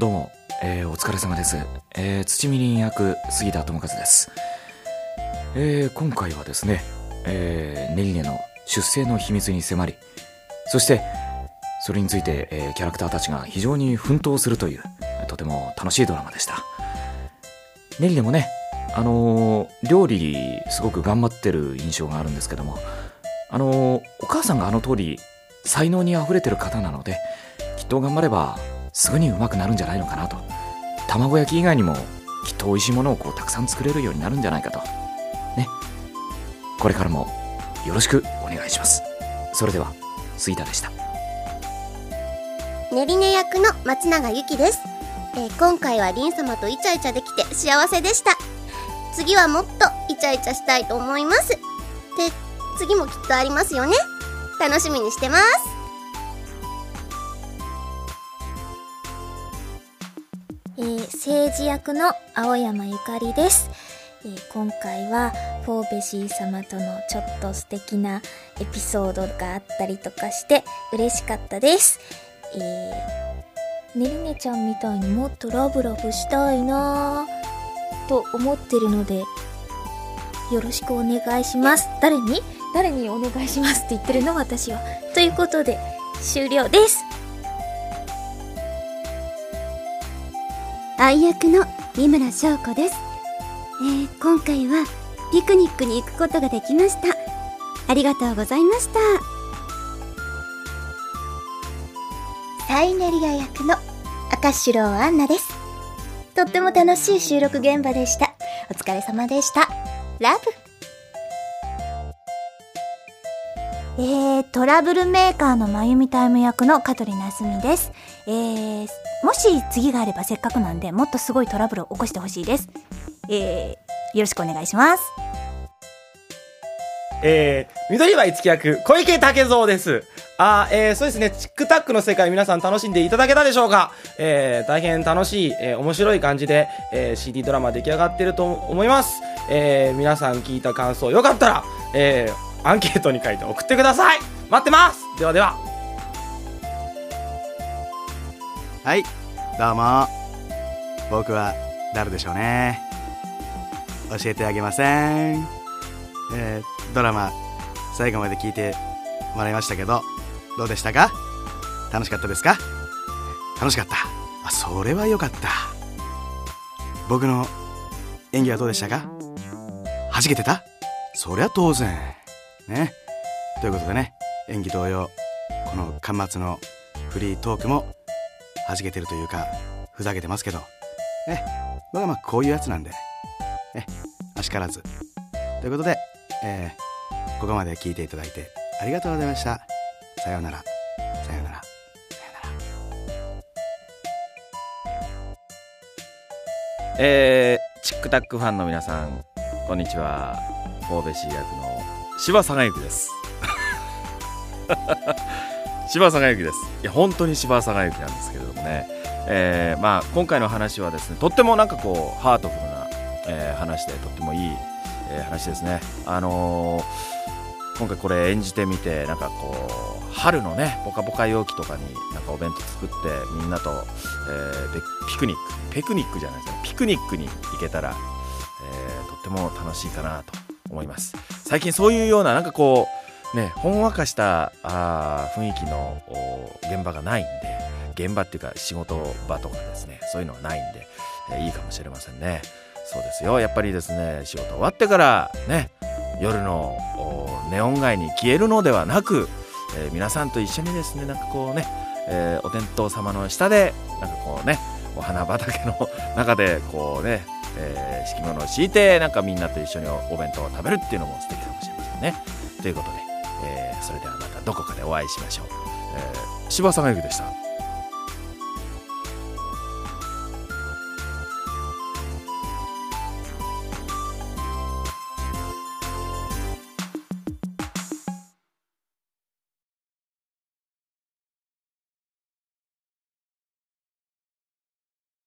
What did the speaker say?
どうも、えー、お疲れ様です。えー、土見林役、杉田智和です。えー、今回はですね、えー、ネリネの出生の秘密に迫り、そして、それについて、えーキャラクターたちが非常に奮闘するという、とても楽しいドラマでした。ネリネもね、あのー料理、すごく頑張ってる印象があるんですけども、あのーお母さんがあの通り、才能に溢れてる方なので、きっと頑張れば、すぐにうまくなるんじゃないのかなと。卵焼き以外にも、きっと美味しいものをこうたくさん作れるようになるんじゃないかと。ね。これからも、よろしくお願いします。それでは、杉田でした。ねりね役の松永由紀です、えー今回は凛様とイチャイチャできて幸せでした次はもっとイチャイチャしたいと思いますで次もきっとありますよね楽しみにしてます政治役の青山ゆかりです、えー今回はフォーベシー様とのちょっと素敵なエピソードがあったりとかして嬉しかったです。えー、ねりねちゃんみたいにもっとラブラブしたいなぁと思ってるのでよろしくお願いします。誰に？誰にお願いしますって言ってるの私は。ということで終了です。愛役の三村翔子です、えー今回はピクニックに行くことができました。ありがとうございました。サイネリア役の赤白アンナです。とっても楽しい収録現場でした。お疲れ様でした。ラブえー、トラブルメーカーのまゆみタイム役の香取なすみです。えー、もし次があればせっかくなんで、もっとすごいトラブルを起こしてほしいです。えー、よろしくお願いします。えー、緑は五木役、小池武蔵です。あー、えー、そうですね、チックタックの世界皆さん楽しんでいただけたでしょうか？えー、大変楽しい、えー、面白い感じで、えー、CD ドラマ出来上がってると思います。えー、皆さん聞いた感想よかったら、えー、アンケートに書いて送ってください待ってますではでは。はい、どうも。僕は誰でしょうね。教えてあげません。えー、ドラマ、最後まで聞いてもらいましたけど、どうでしたか？楽しかったですか？楽しかった。あ、それは良かった。僕の演技はどうでしたか？弾けてた？そりゃ当然。ね。ということでね、演技同様、この端末のフリートークも弾けてるというかふざけてますけどね。僕はまあこういうやつなんでね。あしからず。ということで、えーここまで聞いていただいてありがとうございました。さようなら。さようなら。えー、チックタックファンの皆さん、こんにちは。神戸市役の柴佐賀幸です。柴佐賀幸です。いや、本当に柴佐賀幸なんですけれどもね。えー、まあ、今回の話はですね、とってもなんかこう、ハートフルな、えー話で、とってもいい、えー話ですね。あの今回これ演じてみてなんかこう春のねポカポカ陽気とかになんかお弁当作ってみんなと、えーでピクニックペクニックじゃないですねピクニックに行けたら、えーとっても楽しいかなと思います。最近そういうようななんかこうねほんわかしたあ雰囲気の現場がないんで現場っていうか仕事場とかですねそういうのがないんで、えーいいかもしれませんね。そうですよ。やっぱりですね仕事終わってからね夜のネオン街に消えるのではなく、えー皆さんと一緒にですねなんかこうね、えーお天道様の下でなんかこうねお花畑の中でこうね、えー敷物を敷いてなんかみんなと一緒にお弁当を食べるっていうのも素敵かもしれませんね。ということで、えーそれではまたどこかでお会いしましょう。えー柴さんがゆきでした。